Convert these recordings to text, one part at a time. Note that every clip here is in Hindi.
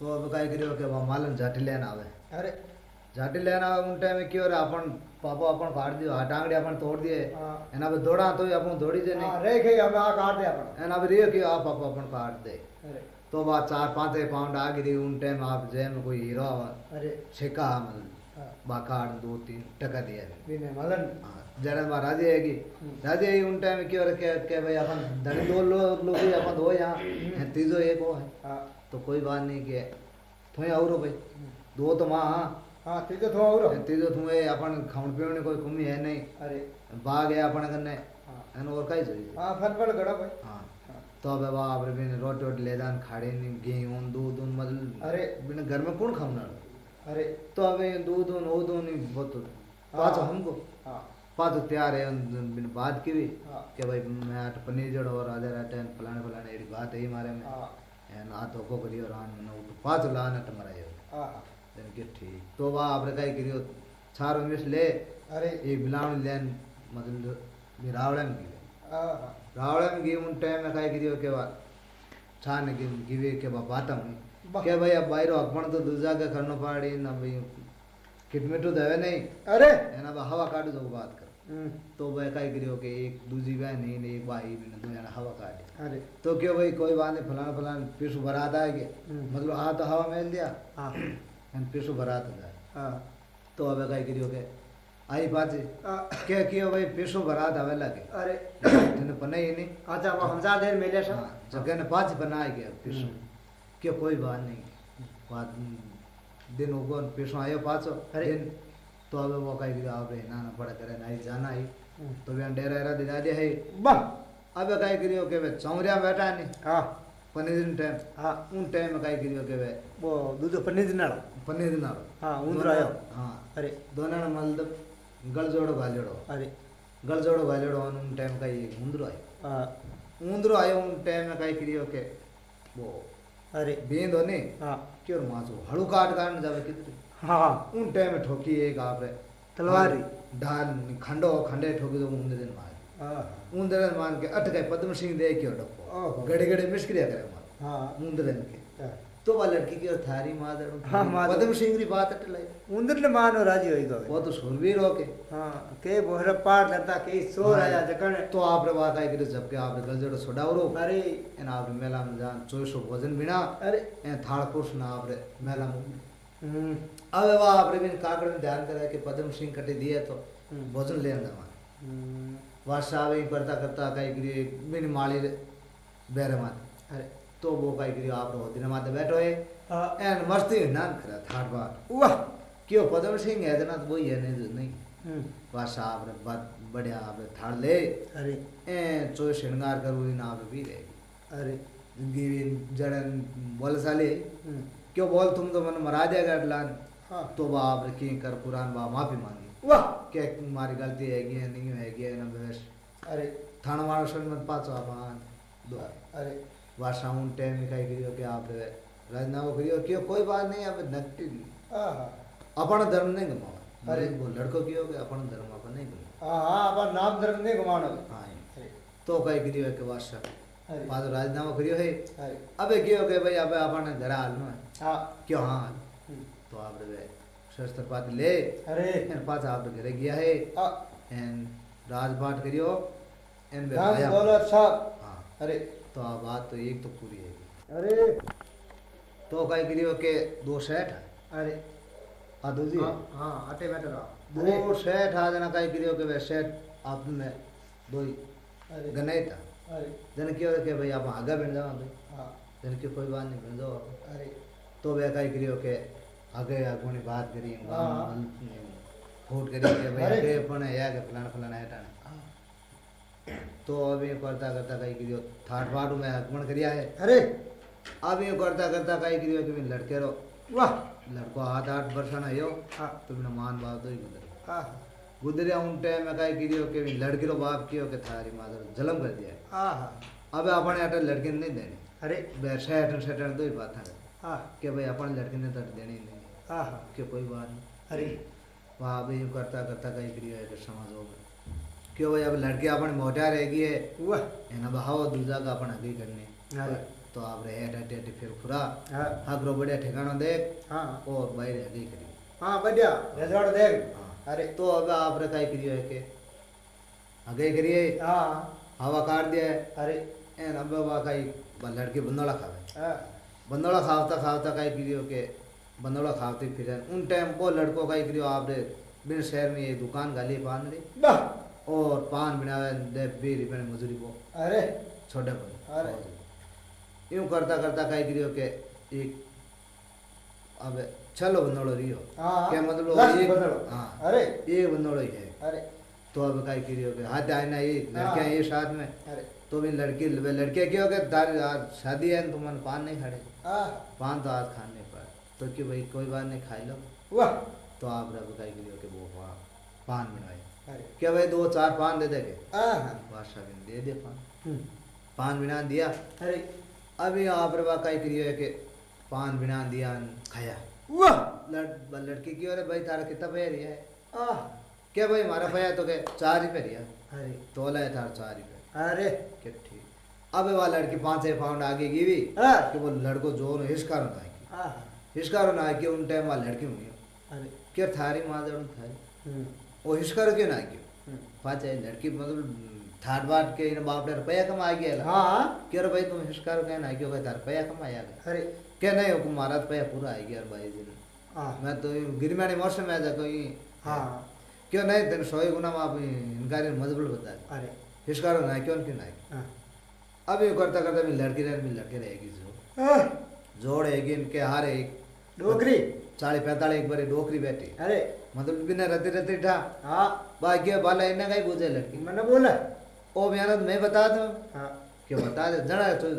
तो अब काय करियो के मालन झाटी लेन आवे. अरे. झाटी लेन आवे उन टाइम क्यों रे अपन पापा अपन काट दियो हा टांगड़ी अपन तोड़ दिए एना पे दौड़ा तो अपन दौड़ी जे नहीं. रे के अब आ काट दे अपन एना भी रे के आप पापा अपन काट दे. अरे. तो बात चार पाँच पाउंड आ गिरी उन टाइम आप जेम कोई हीरो अरे. छेका हमन. बा काट दो तीन टका दिया. बिने मलन. जरा बा राज़ी आएगी हम्म. राज़ी आई उन टाइम क्यों रे के के भाई अपन धन दो लोग लोग अपन दो यहाँ? तीजो एक वो है. तो कोई बात नहीं के थोड़े और भाई। दो तो माँ हाँ।, हाँ तीजो थो और तीजो थुए अपन खाण पीण कोई कमी है नहीं। अरे। बाग है अपन कने है। हाँ। और काई चाहिए हाँ? फल फल गड़ा भाई। हाँ। तो अब बाप रे बिन रोटी रोटी ले जान खाड़े नहीं गेहूँ दूध उन मतलब अरे। बिन घर में कौन खाना अरे। तो अब दूध उन वो दूध नहीं बहुत पाँच हमको। हाँ। पाँच तैयार है बात की भी कि भाई मैं पनीर जड़ और आधा रात फलाने फलाने बात है हमारे में। ना धोखो करियो रान उठ पाच लान के ठीक तो वा आपरे काय करियो चार ले अरे लेन उन टाइम में काय करियो के वा छान गिवे के बा के भाई अब बाहर तो दूजा के पाड़ी भाई किट देवे नहीं अरे हवा काट बात कर हम्म। तो वह का गिर के एक दूजी बह नहीं एक भाई भी दो जना हवा काट अरे। तो क्यों भाई कोई बात नहीं फलाना फलान पिसु बरात आ गया। हम्म। मतलब आ तो हवा मेल दिया हाँ। पिसु बरात जाए हाँ। तो अब का गिर के आई बात हाँ। क्या कियो भाई पिसु बरात हवे लगे? अरे। तने पने ही नहीं। अच्छा वो हमजा देर मिले सा। जगह ने पाँच बनाए गया पिसु हम्म। क्यों कोई बात नहीं। बात दिन उगन पिसु आयो पांचो अरे। तो अब वो कह गिरा अब ना ना पड़ा करे नहीं जाना ही। तो वे डेरा रा दिला दे है। बा अब कह करियो के वे चौरिया बैठा ने हाँ। पनीर दिन टाइम। हाँ। उन टाइम में कह गिरियो के वे वो दूध पनीर दिन आलो पनीर दिन आलो हाँ उन रायो। हाँ। अरे। दोनों मल्द मतलब गल जोड़ो गाजोड़ो अरे। गल जोड़ो गाजोड़ो उन टाइम का ये मुंदरो आयो। हाँ। मुंदरो आयो उन टाइम में कह करियो के। वो अरे। बेंद होने हाँ। क्यों माचो हड़ू काट काट जावे कितने हाँ। उन टाइम ठोकी एक आप रे तलवारी। हाँ, डाल खंडो खंडे ठोकी तो उन दिन मार। उन दिन मार के अटके पद्म सिंह दे के डको गड़े गड़े मिश्रिया करे मार। हाँ। उन दिन के। हाँ। तो वह लड़की की और थारी मादर हाँ। पद्म सिंह की बात अट लाई। दिन ने मानो राज़ी होई गए। वो तो सुन भी रो के हाँ के बोहरा पार लता के सो राजा जकन तो आप रे बात आई करे जब के आप रे गलजड़ सोडावरो अरे। एन आप मेला में जान 2400 वज़न बिना। अरे। ए थाल कुछ ना आप रे मेला में। हम्म। अब वह प्रवीण काकड़ में ध्यान करा कि पद्म सिंह कटे दिए तो हम्म। भोजन ले आना वहाँ। हम्म। वर्षा वही करता करता कहीं गिरी मिन माली बैर मात। अरे। तो वो कहीं गिरी आप रहो दिन माते बैठो है। एंड मस्ती नान करा थाट बार। वाह। क्यों पद्म सिंह है ना तो वही है नहीं तो नहीं। वर्षा आपने बद बढ़िया आपने थाड़ ले। अरे। ए चो तो श्रृंगार करूँ ना आप भी रहेगी अरे। गिरी जड़न बोलसाली। क्यों बोल तुम तो मन मरा देगा अडलान हाँ। तो वह आप की कर कुरान वाह माफ़ी मांगी। वाह। क्या तुम्हारी गलती हैगी है नहीं हैगी है ना बेस अरे। थाना मारो सुन मत पाचो आप हाँ। दो। अरे। वाह साउंड टाइम गई हो क्या आप राजना राजनामा करियो क्यों? कोई बात नहीं अब नक्की अपन धर्म नहीं गमाओ। अरे। वो लड़को की हो गया अपन धर्म अपन नहीं गमाओ। हाँ, हाँ अपन नाम धर्म नहीं गमाना हाँ। तो गिरी हो के वाह हाँ बात राजनामा करियो है। हाँ अबे क्यों के भाई अबे आपने घर हाल में हाँ। क्यों हाँ हम्म। तो आप रे शस्त्र पात ले। अरे। इन पास आप घर गया है। हाँ। एंड राजभाट करियो। इन बे आया बोलो अच्छा। हाँ। अरे। तो आ बात तो एक तो पूरी है। अरे। तो कई करियो के हाँ, तो दो अरे। हाँ दो जी हाँ। अटे बैठ रहा। दो सेठ आ जाना कई करियो के वे सेठ आपने दो ही। अरे। गणेश जन क्यों के भाई आप ಭಯ बन जाओ ಬೆಳೆದವ जन ಜನಕ್ಕೆ कोई बात नहीं बन जाओ अरे। तो वे व्याकाई करियो के आगे आगोनी बात करी हाँ। फूट करी के भाई आगे पण या के फलाना फलाना है टाणे हाँ। तो अभी करता करता कई करियो थाट बाट में आगमन करिया है। अरे। अभी करता करता कई करियो तुम्हें लड़के रो। वाह लड़को हाथ आठ बरसाना यो। हाँ। तो मान बात तो ही। मतलब गुदरिया उन टाइम में काय किरियो के लड़की रो बाप कियो के थारी मादर जलम कर दिया। आहा। अब अपन अटे लड़की नहीं देनी। अरे। वैसे बैठे सेटन तो ही बात है हाँ के भाई अपन लड़की ने तो देनी नहीं। आहा। के कोई बात नहीं। अरे। वहाँ भी यूँ करता करता कई क्रिया है समझ हो गए क्यों भाई अब लड़के अपन मोटा रह गई है। वह। है ना बहाओ दूजा का अपन अभी करने। तो आप रहे अटे अटे फिर खुरा। हाँ। ग्रो बढ़िया ठिकाना देख। हाँ। और भाई रह गई करी हाँ बढ़िया। हाँ। रिज़ल्ट देख। हाँ। अरे तो अब आप रे काई करियो है के आगे करिए। हाँ। हवा काट दिया है। अरे। एन अब वा काई बा लड़के बंदोला खावे। हाँ। बंदोला खावता खावता काई करियो के बंदोला खावते फिर उन टाइम वो लड़को काई करियो आप रे। बिन शहर में ये दुकान गाली पान रे। और पान बनावे दे बी रुपये मजूरी को। अरे। छोटे अरे। पर यूँ करता करता काई करियो के एक अब चलो बंदोलो रियो हाँ क्या मतलब एक हाँ अरे एक बंदोलो ही है अरे तो अब काई करियो के हाथ आए ना ये। लड़कियाँ ये साथ में अरे तो भी लड़की वे लड़के क्या हो आज शादी है तो मन पान नहीं खाड़े हाँ पान तो आज खाने पर तो कि भाई कोई बात नहीं खाई लो वाह तो आप रब काई करियो के वो वहाँ पान बनाए अरे क्या भाई दो चार पान दे देगे हाँ बादशाह दे दे पान पान बिना दिया अरे अभी आप रबा काई करियो कि पान बिना दिया खाया वाह लड़ लड़की की अरे भाई तारा कितना पैर है? आह क्या भाई हमारा पैया तो के चार ही पैर अरे। तोला है थार चार ही पैर अरे। क्या ठीक। अब वह लड़की पाँच छः पाउंड आगे गिवी हाँ कि वो लड़को ज़ोर हिस्कार ना की। आह हिस्कार ना की उन टाइम वह लड़की हुई अरे। क्या थारी माँ जड़ थारी? हम्म, वो हिस्कार क्यों ना क्यों हम्म, पाँच लड़की मतलब थाट बाट के बाप ने रुपया कमा गया हाँ। क्या भाई तुम हिस्कार क्या ना क्यों तार रुपया कमाया अरे। क्या नहीं हुकुम मारा रुपया पूरा आ गया भाई दिन हाँ मैं तो गिरमानी मौसम में जा कोई हाँ क्यों नहीं तेरे सोए गुना में आप इनकार मजबूल बता दे अरे हिस्कारो ना क्यों क्यों नहीं हाँ अब ये करता करता मैं लड़की रह मैं लड़के रहेगी जो जोड़ हैगी इनके हार एक डोगरी चालीस पैंतालीस एक बारी डोकरी बैठी अरे मतलब बिना रती रती ठा हाँ बाकी बाला इन्हें कहीं पूछे लड़की मैंने बोला ओ मेहनत मैं बता दूँ हाँ क्यों बता दे जना तो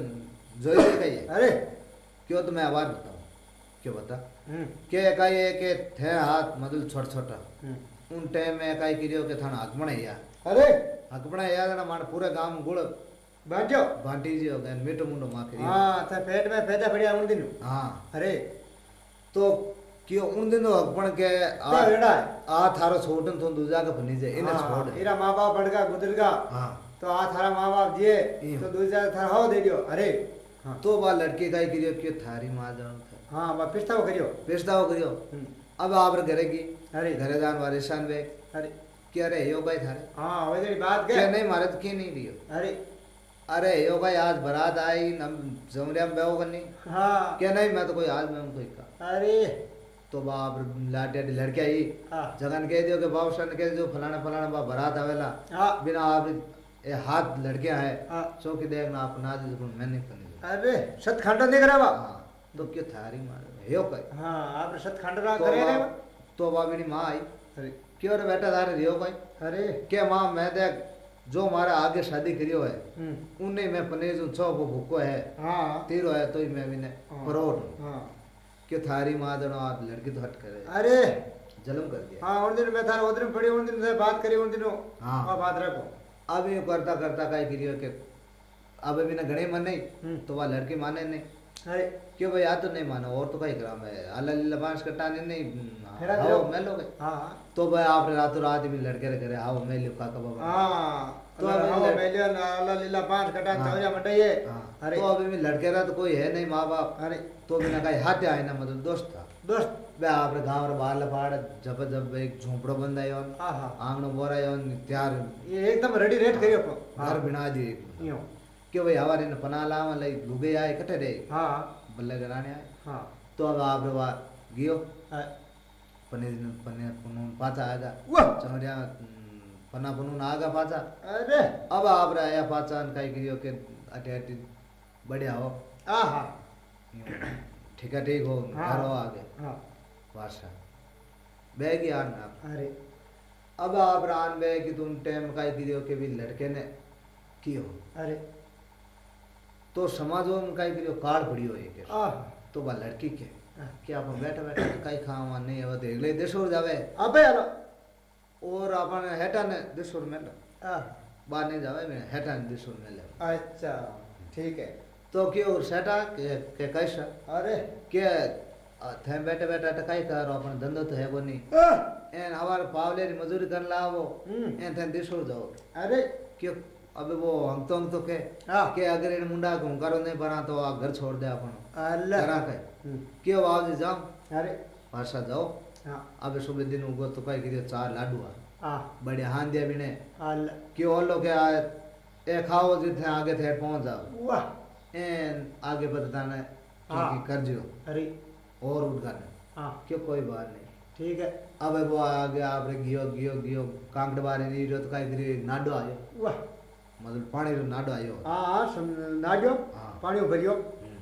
जो ही कही अरे क्यों तो मैं आवाज़ बताऊँ? क्यों बता? हम्म, के है कि थे हाथ मतलब छोटा छोटा। हम्म, उन टाइम में कहीं करियो के थाना हक बने या अरे! हक बने या ना मार पूरे गाँव गुड़ बाजो बांटी जी हो गए मीठो मुंडो माँ करियो हाँ तो पेट में पैदा पड़िया उन दिन। हाँ। अरे! तो क्यों उन दिन हक बन के आ रेड़ा आ थारो छोटन तो दूजा का बनी जाए इन्हें हाँ, छोड़ इरा माँ बाप बढ़गा गुजरगा हाँ। तो आ थारा माँ बाप दिए तो दूसरा थारा हो दे दियो। अरे! हाँ। तो वह लड़के का ही करियो क्यों थारी माँ जान हाँ बा पिस्ता वो करियो पेशदा हो? करियो हम्म, अब आप घरे की? अरे। घरे जान वारिशान वे। अरे। क्या रे यो भाई थारे। हाँ वैसे बात क्या नहीं मारे तो क्यों नहीं दियो? अरे। अरे यो भाई आज बारात आई नम जमरिया में बेहो करनी। हाँ। क्या नहीं मैं तो कोई आज मैं कोई का। अरे। तो बाप लाटे लड़के आई। हाँ। जगन कह दियो कि बाबू सन कह दियो फलाना फलाना बा बारात आवेला। हाँ। बिना आप ये हाथ लड़के हैं हाँ। चौकी देखना आप ना दी तो मैं नहीं अरे सत खंड नहीं करा बा हाँ तो क्यों थारी मारे यो कहे हाँ आप सत खंड रहा तो करे रे तो बा मेरी माँ आई। अरे। क्यों रे बेटा थारे रियो भाई अरे। के माँ मैं देख जो मारा आगे शादी करियो है हम्म, उन्हें मैं पनीर जो छो वो भूको है हाँ। तीरो है तो ही मैं भी हाँ। परोट। हाँ। क्यों थारी माँ दोनों आप लड़की तो हट करे अरे। जलम कर दिया। हाँ उन दिन मैं थारा उधर पड़ी उन दिन से बात करी उन दिनों। हाँ। हाँ बात रखो। अब ये करता करता काय करियो के अब अभी ना घणे मन नहीं हम्म। तो वह लड़की माने नहीं। अरे। क्यों भाई आ तो नहीं मानो और तो कहीं करा मैं अल्लाह लीला बाँस कटाने नहीं आओ मैं लोगे। हाँ। हाँ तो भाई आप रातों रात भी लड़के रे करे आओ मैं लिखा का बाबा हाँ। तो अब लड़- पहले अल्लाह लीला पाँच कटा हाँ। चौजा मटाइए। हाँ। अरे। तो अभी भी लड़के रहा तो कोई है नहीं माँ बाप अरे। तो भी ना कहीं हाथ आए ना मतलब दोस्त था। दोस्त। बे आप गाँव रे बाहर लफाड़ जब जब एक झोंपड़ो हाँ हाँ आंगनो बोरा आयो त्यार। ये एकदम रेडी रेट करियो घर बिना दी यूँ क्यों भाई हवारे ने पना लावा लई लुगे आए कटे रे हाँ बल्ले कराने आए हाँ तो अब आप रे बाहर गियो हाँ। पनीर पनीर पुनून पाचा आगा वाह चमरिया पन्ना पुनून आगा पाचा अरे अब आप रे आया पाचा न काई करियो के अटे अटे बढ़िया हो हाँ हाँ ठीक है ठीक हो। घर हो आगे हाँ वाशा बैग यार ना अरे अब आप रान बे कि तुम टाइम का करियो के भी लड़के ने कियो अरे तो समाजों में काई करियो कार्ड पड़ियो एक तो वह लड़की के हाँ। कि आप बैठे बैठे काई खावा नहीं है तो अगले देशों जावे। अबे हेलो और अपन हेटा ने देशों में आह। बाहर नहीं जावे मैं हेटा ने देशों में ले अच्छा ठीक है। तो क्यों और सेटा के के कैसा अरे। के थे बैठे बैठे टकाई करो अपन धंधो तो है वो नहीं। एन हमारे पावले री मजूरी कर लावो हम्म, एन थे देशों जाओ। अरे। क्यों? अबे वो हम तो हम तो के हाँ के अगर इन मुंडा घूंकारो नहीं बना तो आ घर छोड़ दे अपन अल्लाह। करा के क्यों आज जाओ? अरे। भाषा जाओ। हाँ। अबे सुबह दिन उगो तो कई करियो चार लाडू आ। हाँ बड़े हान दिया बिने अल्लाह। क्यों और लोग क्या ए खाओ जिथे आगे थे पहुँच जाओ। वाह। एन आगे बताता ने हाँ। कि कर जियो अरे। और उठ गाने हाँ। क्यों कोई बात नहीं। ठीक है। अब वो आगे आपरे गियो गियो गियो कांकड़ बारे नहीं रहो तो कई नाडो आयो। वाह। मतलब पानी रो नाडो आयो। हाँ हाँ सम नाड्यो हाँ। पानी भरियो?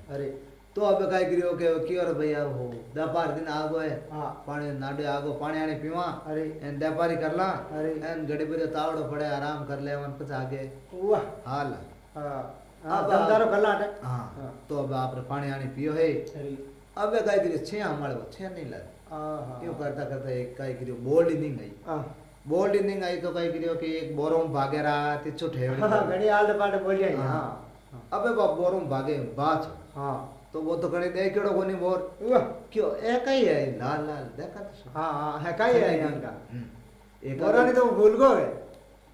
अरे तो अब कई करियो के क्यों रे भैया हो? व्यापार दिन आगो है। हाँ पानी नाडो आगो पानी आने पीवा। अरे। एन व्यापारी करला। अरे। एन गड़े बिरे तावड़ो पड़े आराम कर ले वन पछ आगे। वाह। हाल। हाँ हाँ दमदारो हटे हाँ हाँ। तो अब आपने पानी आने पियो है। अरे। अब कई करियो हाँ क्यों एक कई बोल्ड इनिंग आई हाँ तो कई करियो कि एक बोरों भागे रहा तिचो ठेवड़ी हाँ घड़ी आल पाटे बोल जाए हाँ। हाँ अबे बा बोरों भागे बात हाँ तो वो तो कहीं दे केड़ो कोनी बोर क्यों एक ही है लाल लाल देखा तो। हाँ हाँ है का ही है यहाँ का। एक बोरा नहीं तो वो भूल गए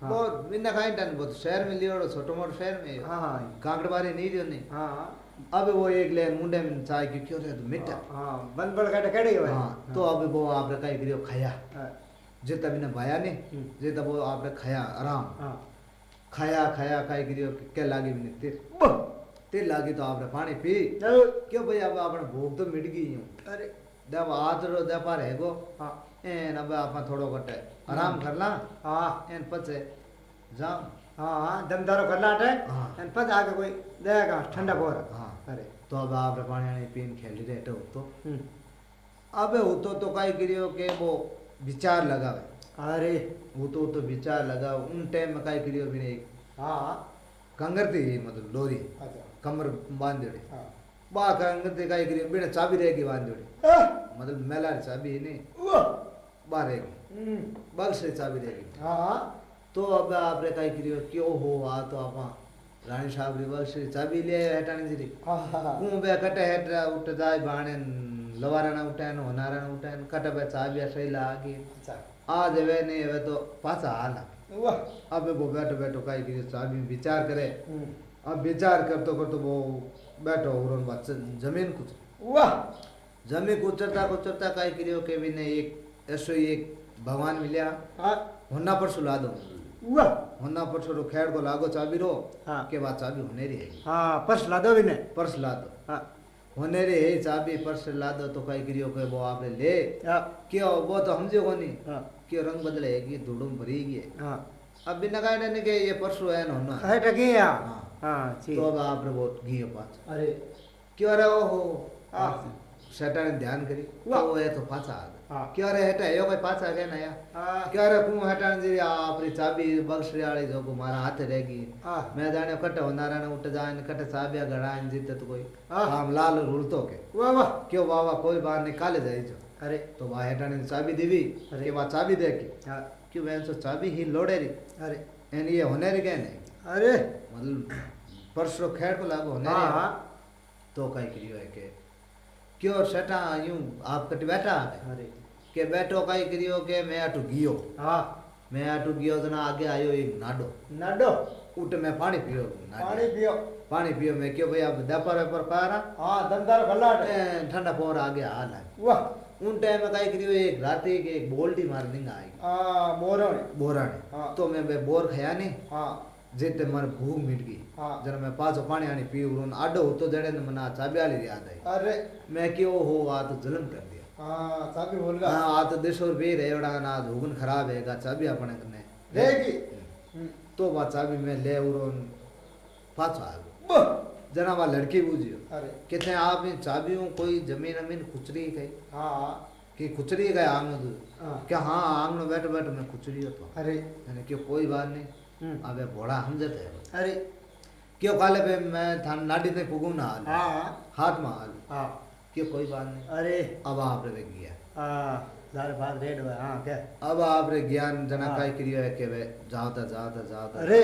हाँ वो बिना खाई टन वो तो शहर में लियो छोटो मोटो शहर में हाँ हाँ कांकड़ बारे नहीं रियो नहीं हाँ अब वो एक ले मुंडे में चाय की क्यों रहे तो मिटा हाँ बंद बड़ काटे कड़े हुए हाँ तो अब वो आप आपने कहीं करियो खाया हाँ जितना बिना भाया नहीं हम्म। जितना वो आपने खाया आराम। हाँ। खाया खाया कहीं करियो के लागी भी नहीं वाह, तिर लागी तो आपने पानी पी। क्यों भाई अब आपने भूख तो मिट गई हूँ अरे। जब आज रो दपा रहेगो हाँ। एन अब आप थोड़ो कटे आराम कर ला। हाँ। एन पचे। जाओ। हाँ हाँ दमदारो कल्ला हटे हाँ। एन पच आके कोई देगा ठंडा बोरा। हाँ। अरे। तो अब आप पानी पीन खेली रहे तो तो हम्म, तो तो कई करियो के वो विचार लगावे। अरे वो तो तो विचार लगाओ। उन टाइम में कई करियो भी नहीं हाँ कंगर थी मतलब डोरी। अच्छा। कमर बाँध हाँ। बा कंगर थी कई करियो? बिना चाबी रहेगी बाँध जोड़ी आह, मतलब मेला चाबी ही नहीं वाह, बा रहेगी हम्म, बल से चाबी रहेगी हाँ हाँ। तो अब आपने कई करियो? क्यों हो? आ तो आप रानी साहब री बल से चाबी ले हटानी जाए बाणे लवारा ना उठान होनारा ना उठान कटे बे चाबी सही लागी अच्छा आज वे नहीं वे तो पाछा हाल वाह। अब वो बैठो बैठो कई करियो चाबी में विचार करे। अब विचार करते करते वो बैठो उड़न बात ज़मीन कुछ। वाह। ज़मीन कुचरता कुचरता कई करियो के भी ने एक ऐसो ही एक भगवान मिलिया। हाँ। होना पर सुला दो वाह। होना पर सुलो खेड़ को लागो चाबी रो। हाँ। के बाद चाबी होने रही है। हाँ पर्स ला दो भी ने। पर्स ला दो हाँ। होने रे है चाबी पर्स ला दो तो कई गिरियो के वो आपने ले। हाँ। क्यों? वो तो समझे को नहीं हाँ। क्यों रंग बदलेगी धुड़ुम गई है? अब बिना कहे ने के ये पर्स है ना होना है टकी है हाँ। हाँ ठीक। तो अब आपने वो गियो पास अरे। क्यों रे ओ हो। हाँ। सेटा ने ध्यान करी। वाह। तो वो है तो पाछा आ गया। हाँ। क्यों रे हटा यो कोई पाछा गया ना या हाँ। क्यों रे कु हटान जी आपरी चाबी बक्सरी वाली जो को मारा हाथ रहेगी हाँ। मैं जाने कटे होनारा ने उठ जाए कटे चाबिया गड़ाए जीते तो कोई। हाँ। हम लाल रुलतो के। वाह वाह। क्यों बाबा कोई बाहर निकाले जाए जो? अरे। तो वह हेटाने ने चाबी देवी अरे। बाद चाबी दे के हाँ। क्यों वैन सो चाबी ही लोड़े री? अरे। एन ये होने री गए नहीं? अरे। मतलब परसों खेड़ को लागो होने हाँ री। हाँ। तो कहीं करियो है के? क्यों सेटा यूँ आप कट बैठा है? अरे। के बैठो कहीं करियो के मैं अटू गियो हाँ। मैं अटू गियो तो ना आगे आयो एक नाडो। नाडो? उठ मैं पानी पियो पानी पियो। पानी पियो मैं क्यों भैया दपर वेपर पारा? हाँ दमदार गल्ला ठंडा पोर आगे हाल है। वाह। उन टाइम में कहीं करियो एक राती के एक बोल्टी मार देंगे आएगी। हाँ बोराने हाँ। तो मैं बोर खाया नहीं? हाँ। जेते मन भूख मिट गई हाँ जरा मैं पाछो पानी आनी पी उन आडो तो जड़े ने मना चाबी वाली याद आई अरे मैं क्यों हो आ तो जुल्म कर दिया हाँ चाबी भूल गया हाँ आ तो देशोर भी रेवड़ा ना धुगन खराब है गा चाबी अपने कने रहेगी तो बा चाबी में ले उरोन पाछो आ गयो जना वा लड़की बुझियो अरे कितने आप इन चाबियों कोई ज़मीन अमीन खुचरी गई हाँ कि खुचरी गए आँगन हाँ क्या हाँ आँगन बैठ बैठ मैं खुचरी तो अरे मैंने क्यों कोई बात नहीं अबे घोड़ा हम जाते हैं अरे क्यों काले पे मैं थान नाडी ने पुगू ना हाल हाँ हाथ में हाल हाँ क्यों कोई बात नहीं अरे अब आप रे गया हाँ दार भात रेड हुआ हाँ क्या अब आप रे ज्ञान जना। काय करियो है के वे जाता जाता जाता अरे।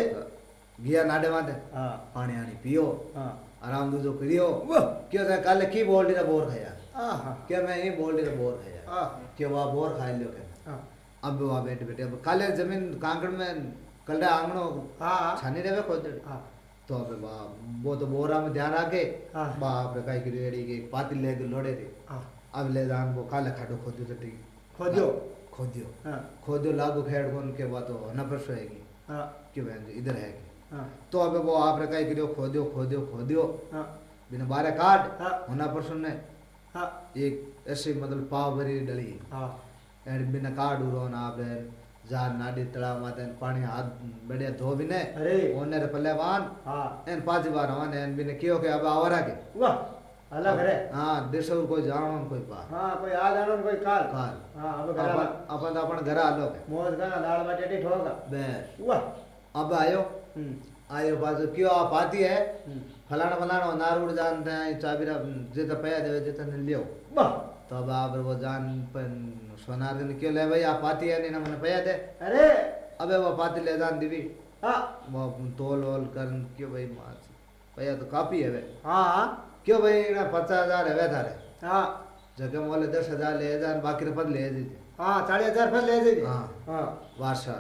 गया नाडे माते हाँ पानी आनी पियो हाँ आराम दूजो करियो क्यों था काले की बोल दी बोर खाया हाँ हाँ क्या मैं ये बोल दी बोर खाया हाँ क्यों वहाँ बोर खा लियो के अब वहाँ बैठे बैठे अब काले ज़मीन कांकड़ में कल आंगनो हाँ हाँ। छानी रहे खोद हाँ। तो अब बा वो तो बोरा में ध्यान हाँ। बाप रे काई की रेड़ी के पाती ले के लोड़े रे। हाँ। अब ले जान वो काले खाटो खोदियो तो ठीक। खोदियो? खोदियो। हाँ। खोदियो लागू खेड़ कोन के बाद तो न परसो हैगी हाँ। कि बहन इधर है हाँ। तो अब वो आप रे काई करियो खोदियो खोदियो खोदियो। हाँ। बिना बारे काट। हाँ। होना परसो ने हाँ। एक ऐसे मतलब पाव भरी डली। हाँ। एंड बिना काट उरो ना आप जार नाडी तड़ा माते पानी हाथ बढ़िया धो बिने अरे ओने रे पल्ले वान हाँ एन पाँच बार वान एन बिने कियो के अब आवरा के वाह अलग रे हाँ देशवर कोई जानो न कोई पा हाँ कोई आज आनो न कोई काल काल हाँ अब घर अपन अपन घर आलो के मौज का दाल बाटी टी ठोका बस वाह अब आयो आयो बाजू क्यों आप आती है फलाना फलाना नारूड जानते हैं चाबीरा जितना पैया देवे जितना ने लियो वाह तो अब आप वो जान पन सोनार क्यों ले भाई? आप आती है नहीं ना? मैंने पैया दे अरे! अबे वो पाती ले जान दीवी। हाँ। वो तोल वोल कर क्यों भाई मास पैया तो काफ़ी है वे। हाँ हाँ। क्यों भाई? ना पचास हज़ार है वे थारे। हाँ। जगह मोले दस हज़ार ले जान बाकी रुपये ले दीजिए हाँ चालीस हज़ार फिर ले दीजिए हाँ। हाँ। वार्षा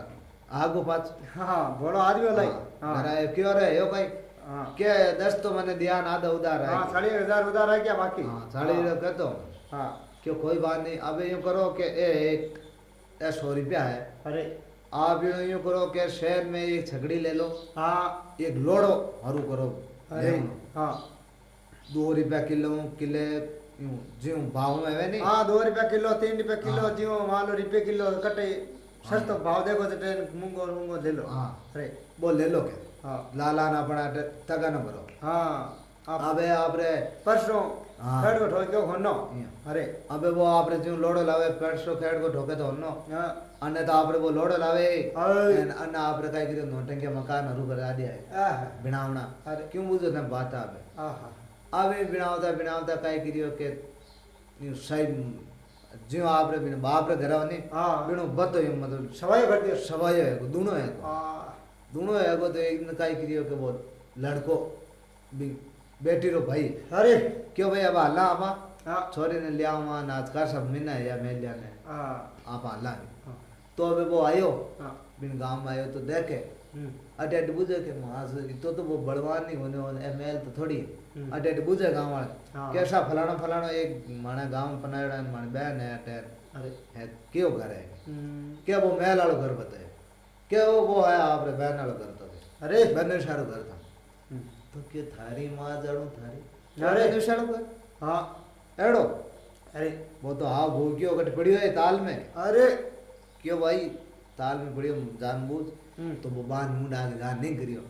आगो पाँच। हाँ बड़ो आदमी वाला ही। हाँ। क्यों रहे हो भाई? हाँ। के दस तो मैंने दिया ना आधा उधार है? हाँ चालीस हज़ार उधार है क्या बाकी? हाँ साढ़े हज़ार कहता हूँ हाँ। क्यों कोई बात नहीं अब यूँ करो कि ए एक सौ रुपया है। अरे। आप यूँ यूँ करो कि शहर में एक छकड़ी ले लो हाँ। एक लोड़ो हरू करो अरे हाँ। दो रुपया किलो किले ज्यूँ भाव में है नहीं? हाँ दो रुपया किलो तीन रुपया किलो हाँ। जीव मान लो रुपये किलो कटे सस्तो भाव देखो तो ट्रेन मूंगो मूंगो ले लो। हाँ। अरे। वो ले लो के हाँ। लाला ना पड़ा तगा ना भरो हाँ। अबे आप रे। परसों हाँ। खड़ को ठोक क्यों खोनो अरे अबे वो आप रे ज्यूँ लोड़ो लावे पेट सो खेड़ को ठोके तो होनो हाँ अन्य तो आप रे वो लोड़ो लावे अन्य आप रे काई करियो नोटंके मकान हरू करा दिया है बिनावना अरे। क्यों बुझो ने बात आहा अबे बिनावता बिनावता काई करियो के यूँ सही ज्यूँ आप रे बिन बाप रे घर वनी हाँ बिनो बतो यूँ मतलब कर दियो सवायो है दोनों है आ, दोनों है तो एक ने काई करियो के वो लड़को भी बेटी रो भाई। अरे। क्यों भाई? अब हल्ला आपा हाँ। छोरी ने लिया हुआ नाच कर सब मिना है या मैं लिया ने हाँ। आप हल्ला हाँ। तो अबे वो आयो बिन गाँव में आयो तो देखे। हम्म, अटे अटे बुझे के वहाँ से तो तो वो बड़वान नहीं होने वाले एमएल तो थोड़ी हम्म। अटे अटे बुझे गाँव वाले। कैसा फलाना फलाना एक माने गाँव पनाड़ा माने बहन है अटे अरे। है क्यों घर है हम्म, क्या वो महल वाला घर बताए? क्या वो वो है आप रे बहन वाला घर तो अरे। बहन सारो घर था। क्या थारी माँ जड़ू थारी अरे। हाँ वो तो हाँ भूखियो कट पड़ी है ताल में अरे क्यों भाई ताल में पड़ी हो जानबूझ तो वो बाँध मुँह डाल गान नहीं करियो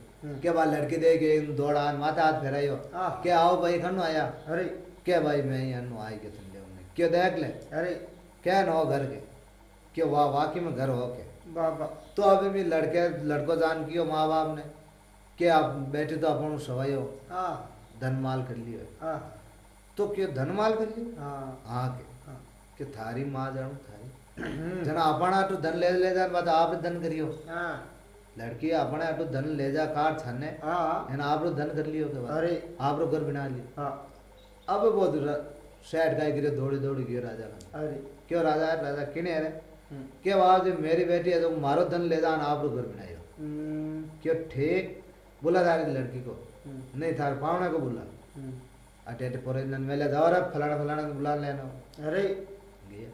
लड़के दे के दौड़ा माथा हाथ फेराइयो आह। के आओ भाई खनो आया अरे के भाई मैं यहाँ आई के तुम ले क्यों देख ले अरे क्या न हो घर के क्यों वाह वाकई में घर हो के बाबा तो अभी भी लड़के लड़को जान कियो माँ बाप ने के आप बैठे तो अपन सवाई हो। हाँ। धन माल कर लियो हाँ। तो क्यों धन माल कर लियो हाँ।, हाँ। के। के थारी माँ जानो थारी। हम्म। जना अपन आटो धन ले ले जान बात मतलब आप धन करियो। लड़की अपने आटो धन ले जा कार छाने। हाँ। आप रो धन कर लियो के बाद। अरे। आप रो घर बिना लियो। हाँ। अब बहुत सेठ गाय गिरे दौड़ी दौड़ी गियो राजा का। अरे। क्यों राजा है? राजा किने अरे क्या बात मेरी बेटी है तो मारो धन ले जान आप रो घर बनायो हम्म। क्यों ठीक बोला थारी लड़की को। हम्म, नहीं था पावना को बोला। हम्म, अटे अटे पोरे मेले जाओ रे फलाना फलाना को बुला लेना। अरे। गया।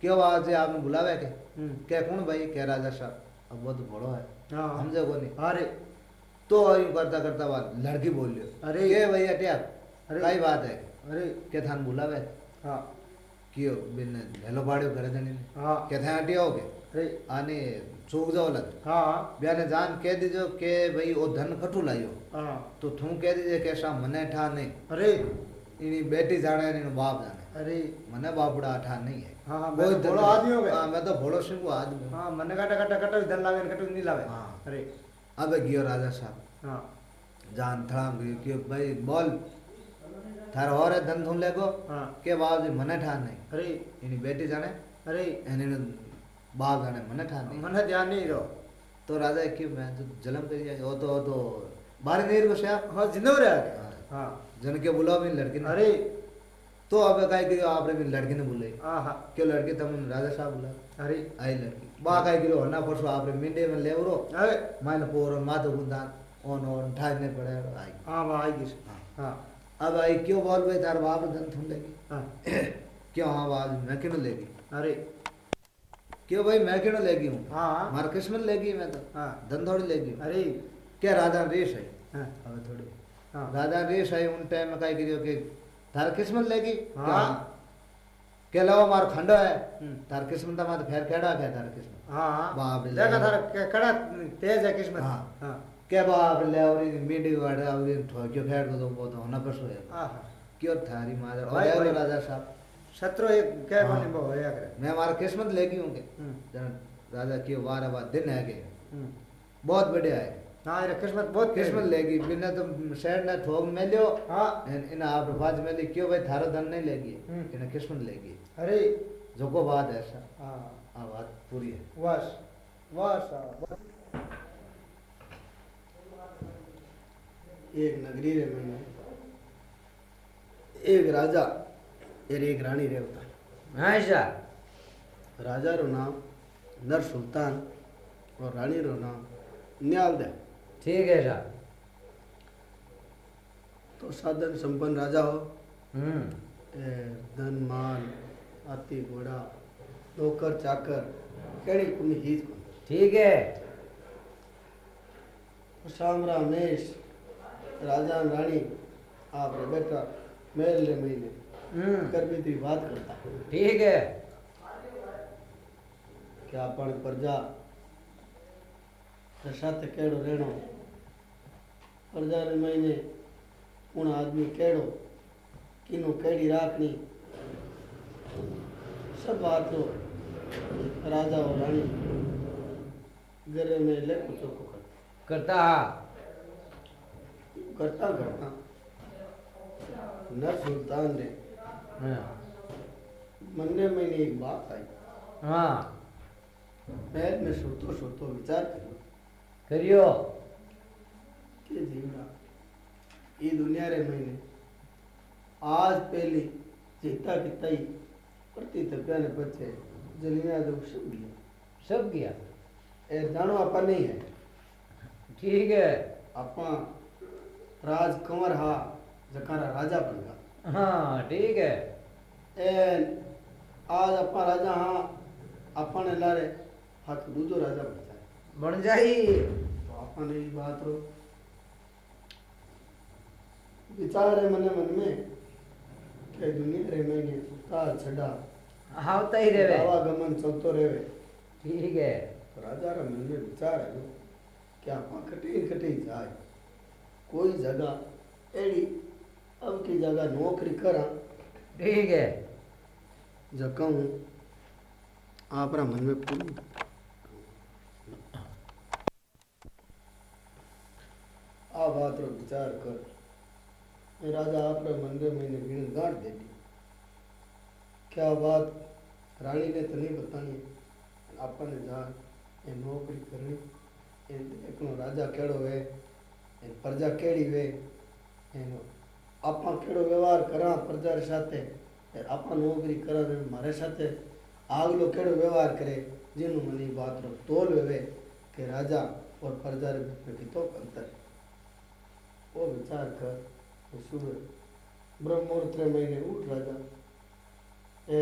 क्यों आज आपने बुलावे के? हम्म, क्या कौन भाई? क्या राजा साहब। अब वो तो बड़ो है। हाँ। समझे को नहीं। अरे। तो यूँ करता करता बात लड़की बोल लियो अरे। के भाई अटिया अरे। कई बात है। अरे। के थान बुलावे। हाँ। कियो? बिन हेलो बाड़ियो करे ने हाँ। के थान अटिया हो के अरे आने सूख जाओ लग हाँ ब्याने जान कह दीजो के भाई वो धन खटू लायो हाँ तो थू कह दीजे के ऐसा मने ठा नहीं अरे इनी बेटी जाने इनी बाप जाने अरे मने बापड़ा ठा नहीं है हाँ हाँ मैं तो धन- आदमी हो गया हाँ, मैं तो भोलो सिंह आदमी हूँ। मन काटा काटा काटा धन लावे कटू नहीं लावे हाँ। अरे अब गियो राजा साहब हाँ जान थड़ाम गयो कि भाई बोल थार और है धन धुन लेगो हाँ के बाप जी मने ठा नहीं अरे इनी बेटी जाने अरे एनी बाप जाने मने ठा नहीं मन ध्यान नहीं रहो तो राजा क्यों मैं तो जलम करिए वो तो वो तो बाहर नहीं रहो श्याम हाँ ज़िंदा हो रहा है हाँ जन के बुलाओ भी लड़की ने अरे तो अब कहीं करियो आपने भी लड़की ने बुलाई आहा क्यों लड़की तुम राजा साहब बुला अरे आई लड़की बा कहीं करियो होना परसों आपने मिंडे में ले रो अरे मैंने पोर ओन ओन ठाने पड़े आई हाँ वहाँ आएगी हाँ अब आई क्यों बोल भाई तार बाप धन थून लेगी हाँ क्यों हाँ बाप मैं क्यों लेगी अरे क्यों भाई मैं क्यों लेगी हूँ? हाँ। मार किस्मत लेगी मैं तो। हाँ। धन थोड़ी लेगी हूँ। अरे। क्या राजा रेस है? हाँ। अब थोड़ी। हाँ। राजा रेस है उन टाइम में कहीं करियो कि तार किस्मत लेगी? हाँ। के अलावा मार खंडो है? हम्म। तार किस्मत तो फिर केड़ा क्या तार किस्मत? हाँ। बाप रे। देखा थारा कड़ा तेज है किस्मत? हाँ। हाँ। के बाप ले और मीडी वाड़े और ठोक्यो फेड़ दो तो होना पर आहा। क्यों थारी मादर और। राजा साहब। शत्रु एक क्या हाँ। बने वो होया करे मैं हमारा किस्मत लेगी हूँ के हम्म, जन राजा की वार बाद दिन है के। हम्म। बहुत बढ़िया है। हाँ ये किस्मत बहुत किस्मत है। लेगी बिना तो शहर ने ठोक में लियो हाँ। इन इन आप बाज में ली क्यों भाई थारा धन नहीं लेगी। हम्म। इन्हें किस्मत लेगी। अरे। जो को बात है ऐसा। हाँ। हाँ बात पूरी है। बस बस हाँ, बस एक नगरी रे मैंने। एक राजा। एक रानी रहता हाँ ऐसा राजा रो नाम नर सुल्तान और रानी रो नाम न्याल दे ठीक है साहब। तो साधन संपन्न राजा हो। हम्म। धन माल हाथी घोड़ा नौकर चाकर केड़ी हीज कोनी। ठीक है। शामरा मेष राजा रानी आप बेटा मेल रे महीने। कर्मी की बात करता ठीक है। क्या अपन प्रजा साथ केड़ो रहणो प्रजा रे महीने उन आदमी केड़ो? किनो केड़ी राखनी सब बात हो राजा और रानी घर में ले चौको करता करता। करता करता। न सुल्तान ने हाँ। मन में मैंने एक बात आई। हाँ। मैं में सोतो सोतो विचार करियो। करियो। के जीवड़ा ये दुनिया रे मैंने। आज पहले पहली चेता ही प्रति तब्या ने बचे जलिया दुख सब गया। सब गया। ए जानो अपन नहीं है। ठीक है। अपन राज कंवर हा जकारा राजा बन गया। हाँ ठीक है। आज अपना राजा हाँ अपन लारे हक दूजो राजा बन जाए। बन जाई। तो अपन ये बात हो विचार है मने मन में कि दुनिया रे मैंने का छड़ा आवता हाँ, ही रेवे आवागमन चलतो रेवे ठीक है। तो राजा रे मन में विचार है जो कि अपन कटी कटी जाए। कोई जगह एड़ी नौकरी करा। ठीक है। जका हूँ आपरा मन में पूरी आ बात रो विचार कर। राजा आपरा मन में मैंने बीण गांठ दे दी क्या बात रानी ने तो नहीं बतानी आपा ने जा ए नौकरी करनी। ए देखनो राजा केड़ो है ए प्रजा केड़ी वे एनो आपा केड़ो व्यवहार करा प्रजा रे साथे ए आपा नौकरी करा ने मारे साथे આગલો કેળો વ્યવહાર કરે જેનું મને ઈ વાત રો તોલ વેવે કે રાજા और प्रजा रे बीच में कितो अंतर है। वो विचार कर तो सुबह ब्रह्ममुहूर्त रे महीने उठ राजा ए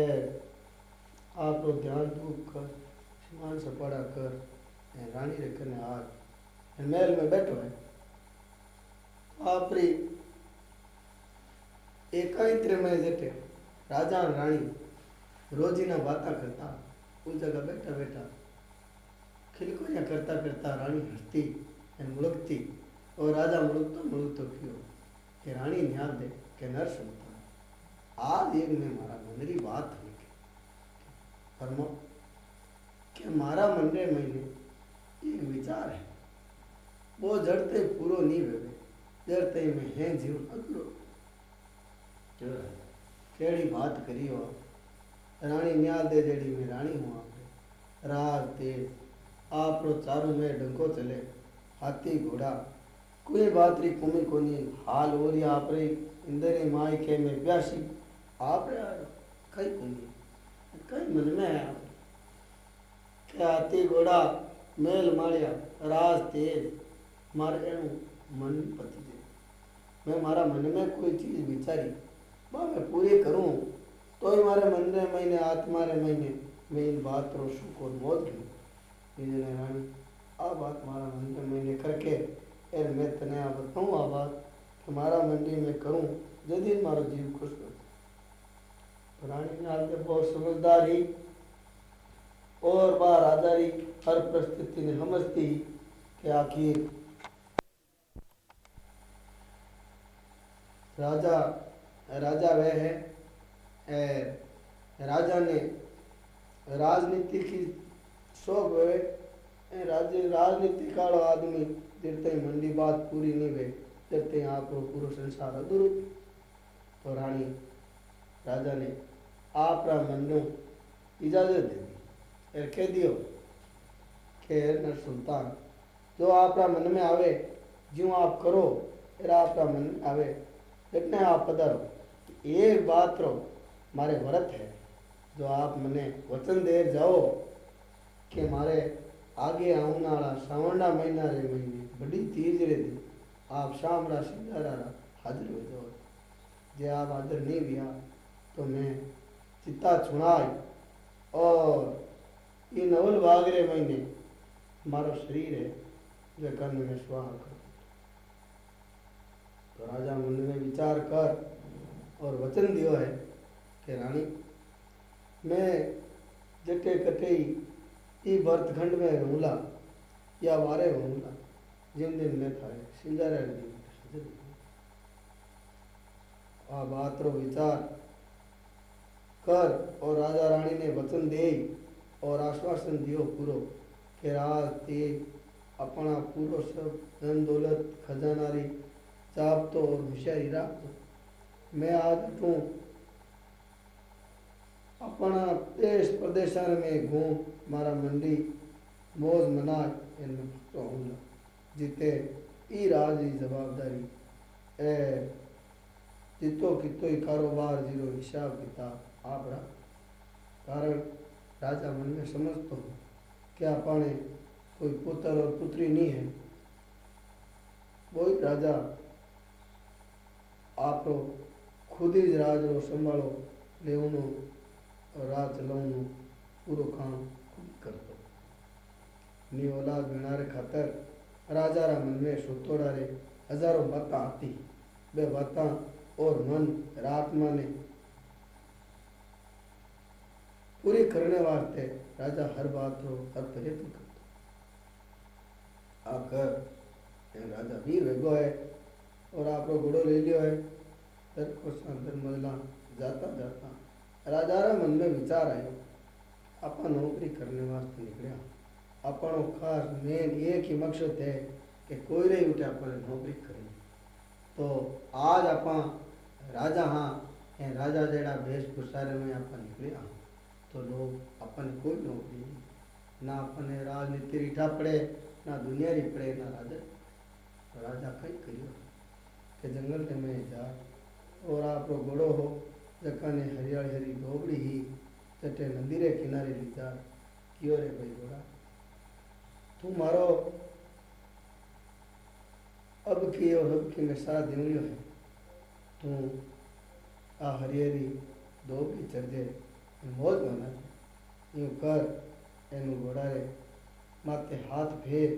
आप लोग ध्यान धूप कर स्नान सपाड़ा कर ए रानी रे कने आ ए महल में बैठो है आप जेटे राजा और रानी रोजीना बाता करता उस जगह बैठा बैठा। खिलकोरियाँ करता करता रानी हंसती एन मुड़कती, और राजा मुड़कता मुड़कतो क्यों? कि रानी न्याल दे, के नर सुनता आज एक में मारा मंदरी बात हुई के फरमो, कि मारा मंडे महीने एक विचार है। वो जड़ते पूरो नहीं वेवे, जड़ते में है जीवन अधूरो। केड़ी बात करी हो रानी न्याल दे जेड़ी में रानी हूँ आप राग, तेज, आप रो चारों में डंको चले। हाथी, घोड़ा, कोई बात री कुमी कोनी। हाल हो रही आप रे इंदर माई के में प्यासी। आप रे कई कोनी। कई मन में है आप। क्या हाथी, घोड़ा, मेल मारिया। राज, तेज, मारे मन पति दे। मैं मारा मन में कोई चीज़ विचारी। વિચારી બા મેં પૂરી કરું તોય મારે મનને મહિને આત્માને મહિને મેં इन बात रो सुख और मौज की બીજને રાણી આ बात મારા મનને મહિને करके एर मैं तने आ बताऊं आ बात कि मारा मंडी में करूं जदी मारो जीव खुश हो रानी ने आज बहुत समझदारी और बा राजारी हर परिस्थिति ने समझती कि आखिर राजा राजा वह है राजा ने राजनीति की शोक वे राज्य राजनीति कालो आदमी जितते मंडी बात पूरी नहीं हुए जितते आपको पूरा संसार अधूरू तो रानी, राजा ने आप मनु इजाज़त दे दी एर कह दियो खेर न सुल्तान, जो आपका मन में आवे जो आप करो एर आपका मन आवे इतने आप पधारो एक बात रो मारे व्रत है, जो आप मने वचन दे जाओ कि मारे आगे आने वाला महीना रे महीने, बड़ी तीज रे दी आप शाम रा सिंगारा रा हाजिर हो जाओ। जे आप हाजिर नहीं दिया तो मैं चिता छुड़ाई और ये नवल भागरे महीने, मारो शरीर है, जो कर्ण में स्वाहा कर। तो राजा मुनि ने विचार कर और वचन दियो है कि, रानी, मैं जटे कटे ई वर्तखंड में रहूँगा, या वारे रहूँगा जिन दिन में था सिंजा रहने आ बात रो विचार कर और राजा रानी ने वचन दे और आश्वासन दियो पूरो के राज ते अपना पूरो सब धन दौलत खजानारी री चाहतो और होशियारी राखतो मैं आज तू अपना देश प्रदेशान में घूम, मारा मंडी, मौज मना इनमें रहूँगा जीते ई राज की जवाबदारी ए जितो कितो ही कारोबार, ज़ीरो हिसाब किताब, आप रहा। कारण राजा मन में समझतो क्या अपने कोई पुत्र और पुत्री नहीं है। वही राजा आप खुद ही राज संभालो लेवनो और राज चलावनो पूरो काम खुद करतो। नी औलाद बिनारे खातर राजा रा मन में सुतोड़ा रे हज़ारों बातें आती। बे बातें और मन आत्मा ने पूरी करने वास्ते राजा हर बात रो हर प्रयत्न करतो। आकर राजा वीर वेगो है। और आप रो घोड़ो ले लियो है फिर कुछ अंदर मजला जाता जाता राजा रा मन में विचार आयो आपा नौकरी करने वास्ते निकलिया આપણો ખાસ મેન એક ही मकसद है कि कोई रे उठे अपन नौकरी करी तो आज आपा राजा हाँ ए राजा जेड़ा वेशभूषा में आपा निकलिया तो लोग अपन कोई नौकरी नहीं ना अपने राजनीति रीठा पड़े ना दुनिया री पड़े ना राजा तो राजा कई करियो के जंगल के में जा, और आप लोग घोड़ो हो, जकाने हरियाली हरी गोबड़ी ही, तटे नदी रे किनारे ली जा। क्यों रे भाई घोड़ा तू मारो। अब की और अब की में साथ दिन है। तू आ हरियरी धोबड़ी दे मौज मना यूँ कर एनु घोड़ा रे, माथे हाथ फेर।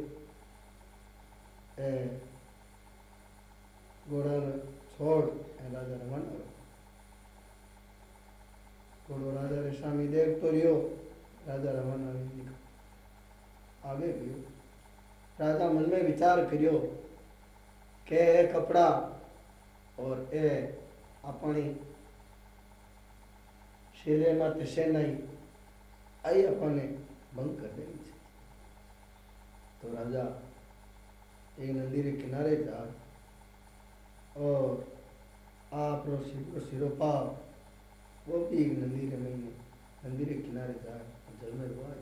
ઘોડાને છોડ એ રાજાને માંડ્યો ઘોડો રાજાને સામે દેખતો રહ્યો રાજા રવાના આવે ગયો રાજા મનમે વિચાર કર્યો કે એ કપડા ઓર એ આપણી શરીરમાં થશે નહીં અહીં આપણને ભંગ કરી દેવી છે તો રાજા એક નદીને કિનારે જાય और आप रो सिरो सिरो वो भी एक नदी के महीने नदी के किनारे जा जल में रुआई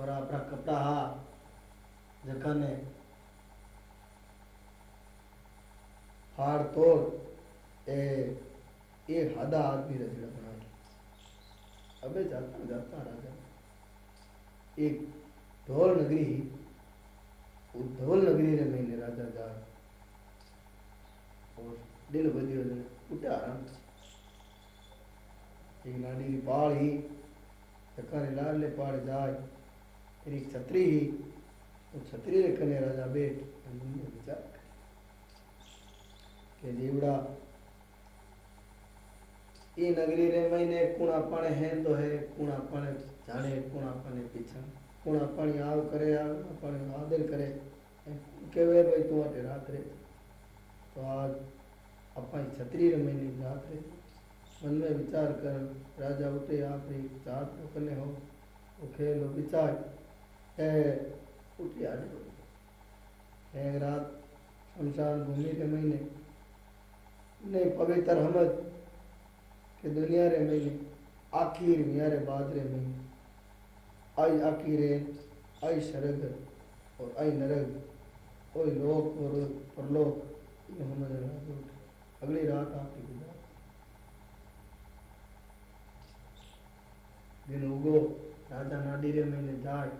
और अपना कपड़ा हा जखने हाड़ तोड़, ए एक आधा आदमी रजड़ा बना अबे जाता जाता राजा। एक ढोल नगरी, उस ढोल नगरी रे महीने राजा जा और दिलि ॿधी वञणु पुटु आराम एक लाॾी जी पाड़ ही तकाने लाडले पाड़ जाय तेरी छतरी ही वो छतरी रे कने राजा बेट के जीवड़ा ई नगरी रे महीने कुणा पण है तो है कुणा पण जाने कुणा पण पीछा कुणा पण आव करे आव पण आदर करे केवे भाई तू अटे रात रे रात रे मन में विचार कर राजा उठे आपरी जात तो कने हो वो खेल हो विचार ए उठी आडे एक रात शमशान भूमि के महीने नहीं पवित्र हमद के दुनिया रे महीने, आखिर मियारे बाद रे आई आखिर, आई शरग और आई नरग, ओई लोक और परलोक। ये हमद रात उठ अगली रात आपकी गुजरात दिन उगो राजा नाडी रे महीने जाट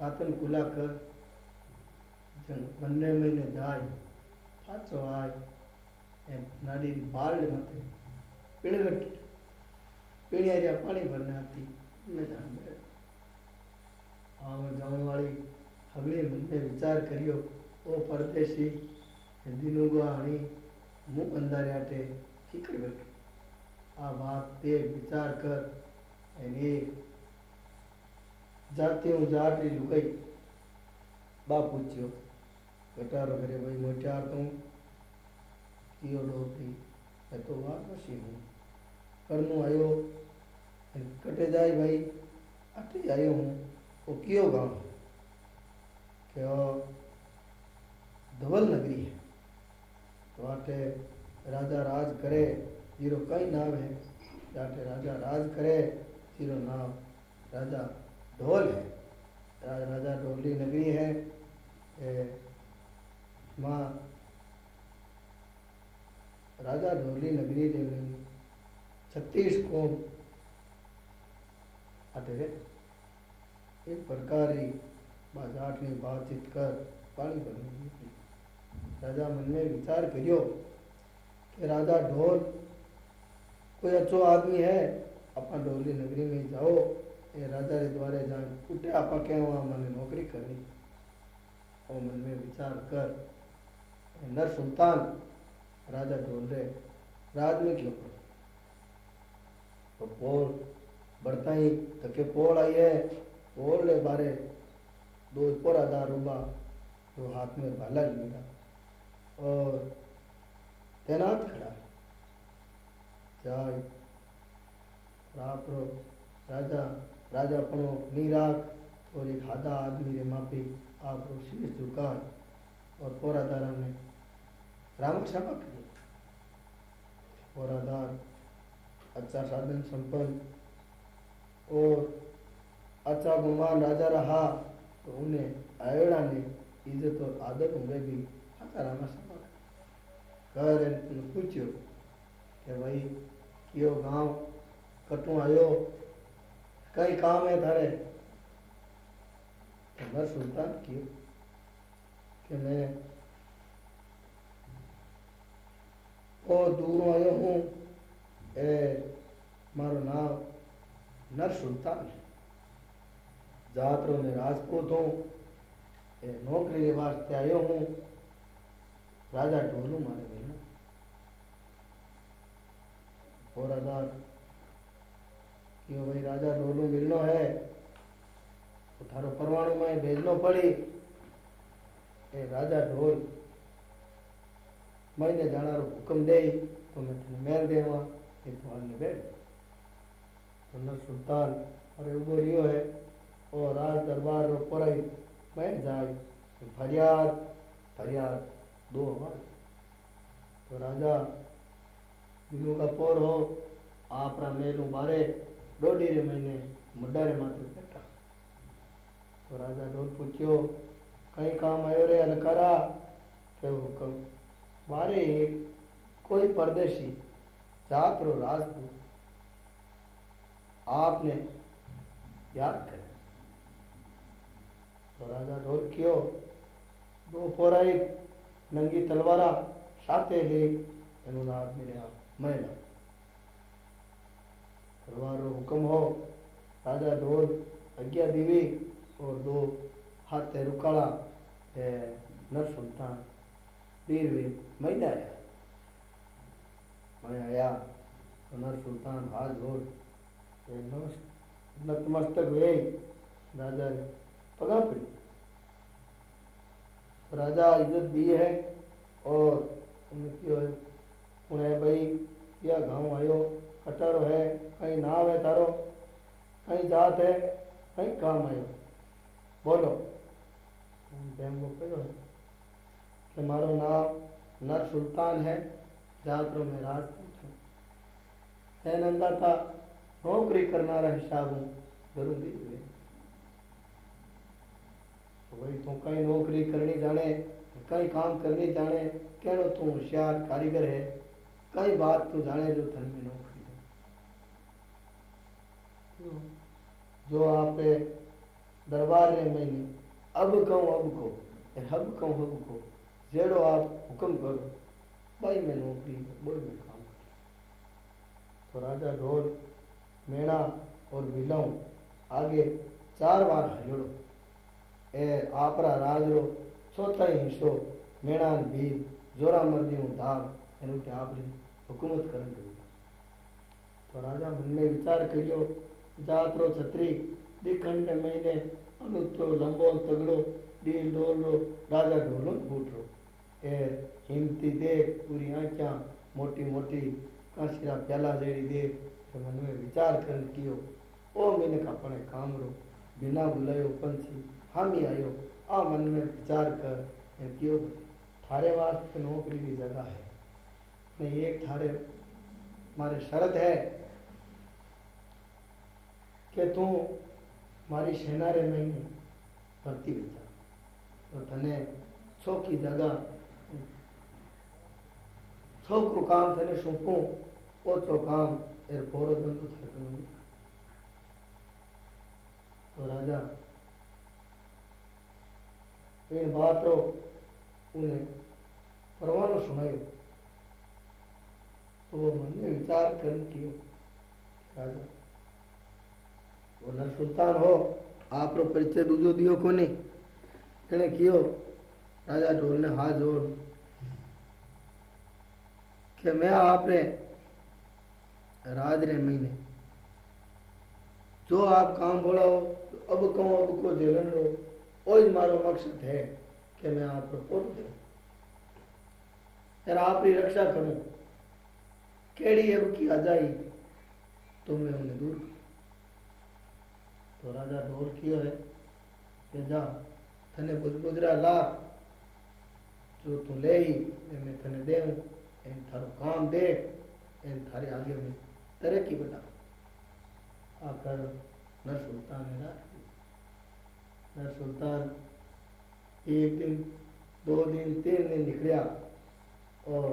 रातन कुला कर जन बन्ने महीने जाय पाछो आय એમ નાડીની બારડ માથે પીણગટ પીણિયા પાણી ભરને હતી ને જાણ મળે આમ જમણવાળી હગલી મને વિચાર કર્યો ઓ પરદેશી દિનુગો હણી હું અંધારે આટે કીકડ બેઠો આ વાત તે વિચાર કર એને જાતે હું જાટલી લુકાઈ બા પૂછ્યો ઘટારો ઘરે ભાઈ મોટા હતો હું કિયો ડોકી તો વાત પછી હું કરનું આવ્યો કટે જાય ભાઈ આટે આવ્યો હું ઓ કયો ગામ કે ધવલ નગરી હે आटे राजा राज करे ज़ीरो कई नाम है जाटे राजा राज करे ज़ीरो नाम राजा ढोल है राजा ढोली नगरी है माँ राजा ढोली नगरी में छत्तीस कोम अटे एक प्रकारी बाजाट ने बातचीत कर पानी भरने राजा मन में विचार करियो कि राजा ढोल, कोई अच्छो आदमी है अपना ढोली नगरी में जाओ, ये राजा रे द्वारे जाए उठे आपा क्या वहाँ, मैंने नौकरी करनी। और मन में विचार कर नर सुल्तान, राजा ढोल रहे राज में क्यों पड़े? तो पोल बढ़ता ही तके पोल आई है, पोल ले बारे, दो ऊपर आधा रुबा, जो हाथ में भाला लिया और तैनात खड़ा है। जाय। रात राजा राजा पणो नीराक और एक आधा आदमी रे मापी आप शीश झुकाए और पोरादारा ने राम करी और अच्छा साधन संपन्न और अच्छा गुणवान राजा रहा तो उन्हें आयोड़ा ने इज़्ज़त और आदत होंगे भी रामा क्षमा कर कर तुमने पूछो कि भाई कियो गाँव कटू आयो कई काम है थारे तो मैं सुल्तान कियो कि मैं ओ दूर आयो हूँ ए मारो नाम नर सुल्तान है जात रो मैं राजपूत हूँ नौकरी के वास्ते आयो हूँ। राजा ढोलू मारे मिलना और आधार क्यों भाई राजा ढोलू मिलनो है तो थारो परवाणु में भेजनो पड़ी। ए राजा ढोल महीने जाना रो हुक्म दे तो मैं तुम्हें मेल देवा, ये तो हाल बैठ। तो नर सुल्तान, अरे उगो रियो है, और राज दरबार रो पराई बैठ जाए तो फरियाद फरियाद। दो हमारे तो राजा दिनों का पोर हो आपरा मेलू बारे डोडी रे महीने मुड्डा रे मात्र बैठा तो राजा ढोल पूछ्यो, कहीं काम आयो रे अलकारा? के हुक्म बारे एक कोई परदेशी जात रो राजपूत आपने याद करे। तो राजा ढोल कियो, दो पोराई नंगी तलवारा साते लेख अनुनाद मिलया मैला तलवार हुक्म हो, राजा ढोल अज्ञा दीवी और दो हाथ रुकाला नर संतान वीर वीर मैदा आया। मैं आया तो नर सुल्तान हाथ ढोल नतमस्तक हुए राजा ने पगा पड़ी राजा इज़्ज़त दी है और उन्हें क्यों भाई, या गाँव आयो कटारो है, कहीं नाव है तारो, कहीं जात है, कहीं काम आयो। बोलो। वो कहो कि मारो नाम नर सुल्तान है, जात्रो में राजपूत हूँ था, नौकरी करनारा हिसाब हूँ ज़रूरी हुए तो कहीं नौकरी करनी जाने कहीं काम करनी जाने कहनो तू होशियार कारीगर है, कई बात तू जाने जो धन में नौकरी जो आप दरबार ने मैंने अब कहूँ, अब को हब कहूँ, हब को जेड़ो आप हुक्म करो, भाई मैं नौकरी बोल में काम कर तो राजा ढोल, मेणा और विलव आगे चार बार हजड़ो એ આપરા રાજરો સોતાઈ હિસ્સો મેણાન ભીમ જોરા મરદીનું ધામ એનું કે આપણે હુકુમત કરન કરી તો રાજા મનને વિચાર કર્યો જાતરો છત્રી દિખંડ મહિને અનુત્રો લંબો તગડો દિલ ડોલો રાજા ઢોલો ભૂટરો એ હિંમતી દેખ પૂરી આંખ્યા મોટી મોટી કાંસીરા પ્યાલા જેવી દેખ મનમે વિચાર કરન કયો ઓ મિનક આપણે કામરો બિના બુલાયો પંછી हामी आयो। आ मन में विचार कर क्यों? थारे वास्ते नौकरी की जगह है। नहीं एक थारे, मारे शर्त है कि तू मारी सेना रे महीने भर्ती विचार तो तने छोकी जगह छोकरू काम तने सौंपू ओचो काम एर पोरो धंधो करूँगी तो राजा इन बातों उन्हें परवानो सुनायो तो मन विचार कर कियो राजा नर सुल्तान हो आप परिचय दूजो दियो कोने तेने कियो राजा ढोल ने हाथ जोड़ कि मैं आपने राज रे महीने जो आप काम बोलाओ तो अब कहूँ अब को जेलन रो वही मारो मकसद है कि मैं आपको पोत दू? यार आपकी रक्षा करूँ, केड़ी अब की आ जाई तो मैं उन्हें दूर। तो राजा ढोल कियो है। कि जा बुझ बुझरा ला। जो तू ले ही, मैं तने दे इन थारो काम दे। इन थारे आगे में तरक्की बता। आकर नर सुल्तान है नर सुल्तान एक दिन, दो दिन, तीन दिन निकलिया और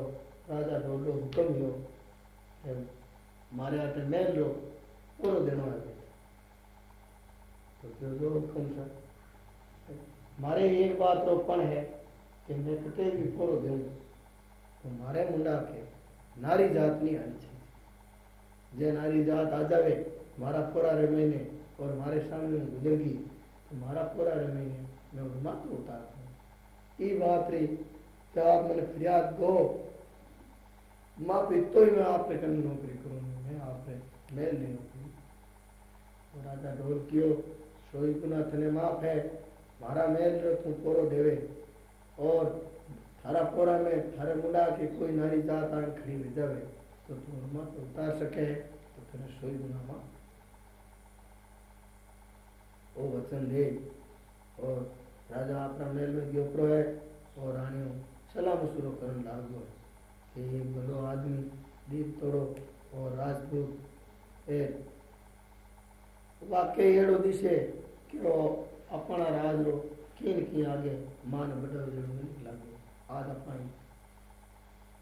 राजा डोडो हुक्म कि मारे आटे मेल लो पूरो देनो है तो जो जो हुक्म था। मारे एक बात रोपण है कि मैं कटे भी पूरो दूँ तो मारे मुंडा के नारी जात नहीं आनी चाहिए। जे नारी जात आ जावे मारा पूरा रे महीने और मारे सामने गुजरगी तो मारा पूरा रे महीने मैं मात्र उतार दूँ ये बात रही कि आप मैंने फरियाद दो माँ पे तो ही मैं आप पे नौकरी करूँगी, मैं आप मेल नहीं नौकरी तो राजा ढोल कियो, सोई गुना थने माफ़ है, मारा मेल तू पोरो देवे। और थारा पोरा में थारे मुंडा की कोई नारी जात आन खड़ी रह जावे तो तू मत उतार सके तो तेरे सोई गुना माफ़ वो वचन दे और राजा अपना मेल में गयो है और रानियों, सलाह मशूरो करन लागो। कि एक भलो आदमी दीप तोड़ो और राजपूत वाकई एड़ो दिशे कि वो अपना राज रो किन की आगे मान बड़ा ज़रूर लागो। आज अपनी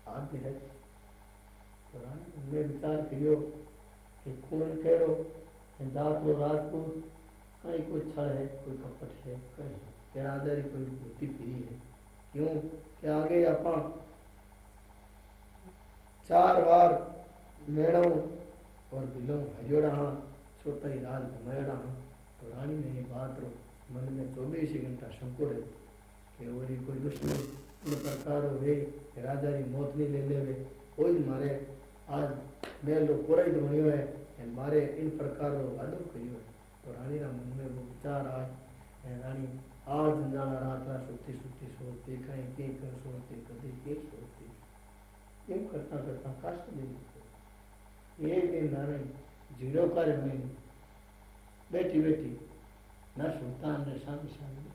आदमी है। तो राणी ने विचार करियो कि खून केड़ो दाखलो राजपूत कहीं कोई छल है, कोई कपट है कहीं के कोई बुद्धि फिरी है। क्यों? कि आगे अपा चार बार मेड़ो और बिलो हरियोड़ा हाँ छोटा ही राज घुमायोड़ा हाँ तो रानी ने ये बात रो, मन में चौबीस घंटा संकुड़ है कि वो री कोई दुश्मन इन प्रकार वे कि राजा री मौत नहीं ले लेवे कोई मारे, आज मैं लोग पूरा ही बनियो है मारे इन प्रकार रो वादो करियो है। और हरि राम में वो विचार आए रानी आज जाना रात रात सोते सोते सोते कहीं के कर सोते कभी के सोते एम करता करता काष्ट दिन एक दिन नारायण ज़ीरो कर में बैठी बैठी न सोता न सामने सामने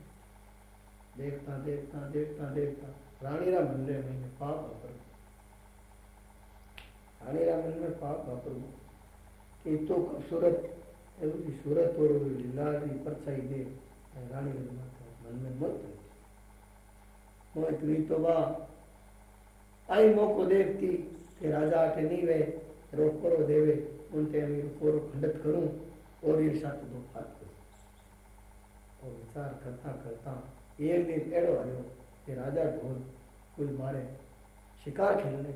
देखता देखता देखता देखता रानी राम मंदिर में मैंने पाप अपर रानी राम मंदिर में पाप अपर कि तो खूबसूरत એવી સુરત और લીલારી परछाई दे रानी के माथा मन में मत मोहित हुई तो वाह आई मौको देखती कि राजा आटे नहीं वे रोकोरो देवे उनते अमी रोकोरो खंडित करूं और ये साथ दो हाथ करूं और विचार करता करता एक दिन एड़ो आयो कि राजा ढोल कोई मारे शिकार खेलने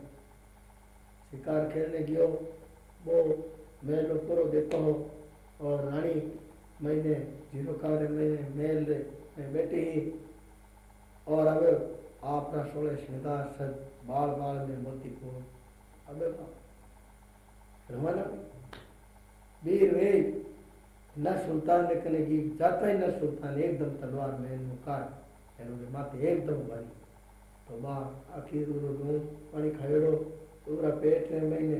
शिकार खेलने गयो वो मैं रोकोरो देता हो और रानी मैंने ज़ीरो कावरे मैंने मेल में बैठी ही। और अब आपना सोलह श्रृंगार सज बाल बाल में मोती को अबे वीर वे, न सुल्तान ने कने की जाता ही, न सुल्तान एकदम तलवार में मुकार एरोगे माथे एकदम बारी तो बा आखिर उरो डूं पानी खायोड़ो पूरा पेट रे महीने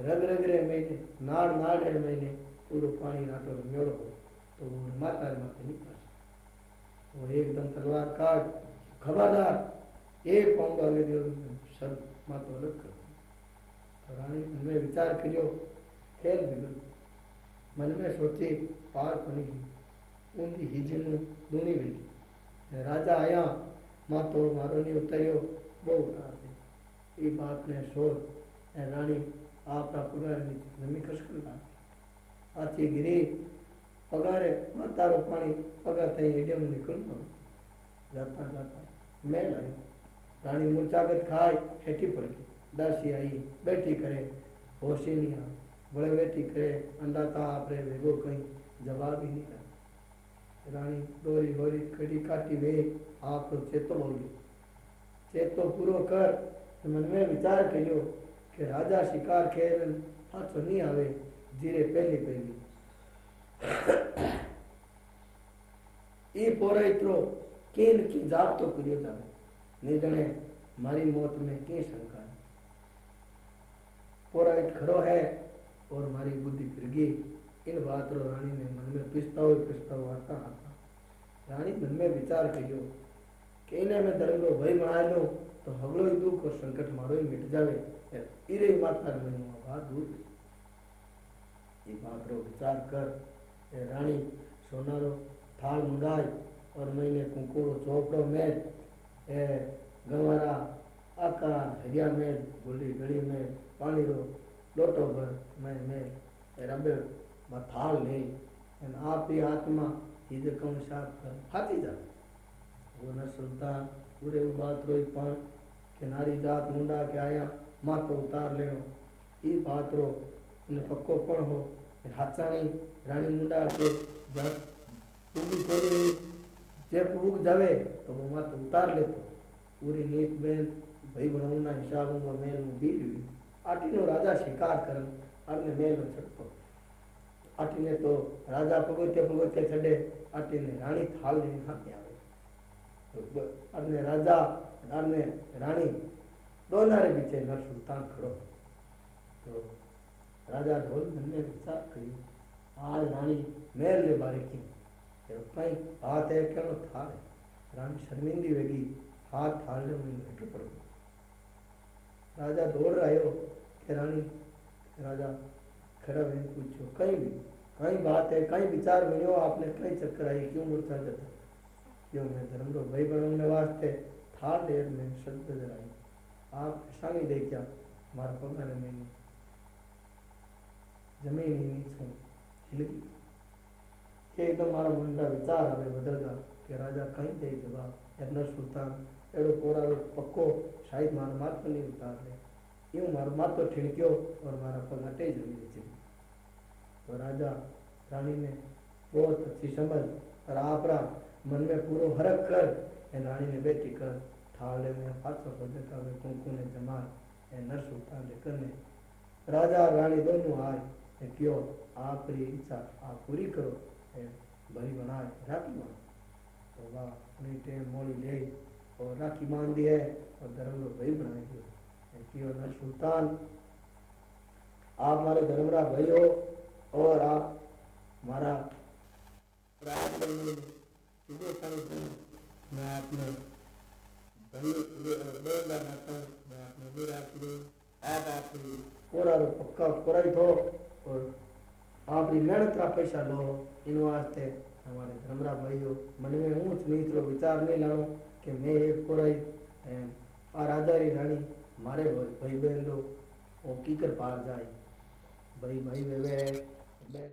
रग रग रे महीने नाड़ नाड़ रे महीने पूरो पानी नाटो मेड़ो तो माता माथे नहीं पास वो एकदम तलवार काट खबरदार एक पाऊँगा आगे दियो सब मातो अलग कर तो रानी मन में विचार करियो खेल बिगड़ मन में सोची पार बनी ऊंधी हिजन दूनी वेगी राजा आया मातो मारो नहीं उतरियो वो उतार दे ये बात ने सोर रानी आपका पगार नमी खसकन लाग आती गिरी, पगारे मातारो पानी पगार थई एडियम निकलनो जाता जाता. मैं लायो रानी मूर्छागत खाए हेठी पड़ गई दासी आई, बैठी करे, होशी नहीं आ बड़े बैठी करे, अंडा ता आपरे वेगो कहीं, जवाब ही नहीं कर रानी डोरी डोरी कड़ी काटी वे आप तो चेतो बोली. चेतो पूरो कर, मन में विचार करियो, कि राजा शिकार खेल में के शंका है। है और बुद्धि फिर गई इन बात रो रानी ने मन में रानी मन में विचार करियो कि इन्हें मैं धर्म को भय बना लो तो हगलो ही दुख और संकट मारो ही मिट जावे। इरे माता में बात दूर ये रो विचार कर ए रानी सोनारो थाल मुंडाई और मैंने कुंकुरो चौपड़ो में ए गंवारा आकार हरिया में गुली गली में पानी रो लोटो भर मैं मैं ए रबे में थाल ले एन आप ही आत्मा ये कौन साफ़ कर हाथी जा वो न सुल्तान पूरे बात रोई पान के नारी जात मुंडा के आया मातो उतार ले ई बात रो ने पक्को पण हो हाचाणी रानी मुंडा के जे पुरुष जावे तो वो मत उतार लेतो। पूरी नीत में भाई बनाऊना हिसाब में मेल में बीर हुई आटी नो राजा शिकार करन अरने मेल में चढ़तो आटी ने तो राजा पगोते पगोते चढ़े आटी ने रानी थाल लेने हाथ आवे। तो राजा ढोल धन्य विस्तार ராஜாக்கள் முன்னே ಸಾಕು ಆಗ ರಾಣಿ ಮೇಲೆ ಬಾರಿಕಿ ಪೈ ಆ ತೇಕಲ್ಲ ಥಾರೆ ರಾಣಿ ಶರ್ಮಿಂದಿ ಹೋಗಿ ಆ ಥಾರೆ ಇಟ್ಟು ಪಡು राजा दौड़ रहे हो कि रानी, राजा खड़ा बहन पूछो, कहीं भी, कहीं बात है, कहीं विचार नहीं हो, आपने कहीं चक्कर आई, क्यों मुड़ता जाता जो मैं धर्म लोग भाई बनने वास्ते थार देर में शब्द जराई आप शामी देखा मार पंखा नहीं। मैंने જમીન છું જિંદગી એકદમ મારા મનના વિચાર આવે બદલતા કે રાજા કઈ દે જવાબ એમનો સુલતાન એડો કોરાલો પક્કો શાયદ મારો માથ પર નહીં ઉતાર લે यूं मारो माथ तो ठिड़क्यो और मारा पग हटे जमीन से तो राजा रानी ने बहुत अच्छी समझ और आपरा मन में पूरो हरक कर ए रानी ने बेटी कर थाले में पाछो पदे का वे कुंकु ने जमा ए नर सुल्तान ने करने राजा और रानी दोनों आए ए क्यों आपरी इच्छा आप पूरी करो ए भरी बनाए, राखी मान तो वाह, अपनी टेम मोड़ी ले, और राखी मान दी और धर्म को भाई बनाई दियो क्यों नर सुल्तान, आप हमारे धर्मरा भाई हो, और आप हमारा बने मैं अपने भाई बेला नाता मैं अपने बेला की ऐप आपकी पूरा रो पक्का पूरा ही थो और आपकी मेहनत का पैसा लो इन वास्ते हमारे धर्मरा भाइयों हो मन में ऊंच नीच रो विचार नहीं लानो कि मैं एक पूरा ही ए, आ राजा रानी मारे भाई बहन लो वो कीकर पार जाए? भाई भाई वे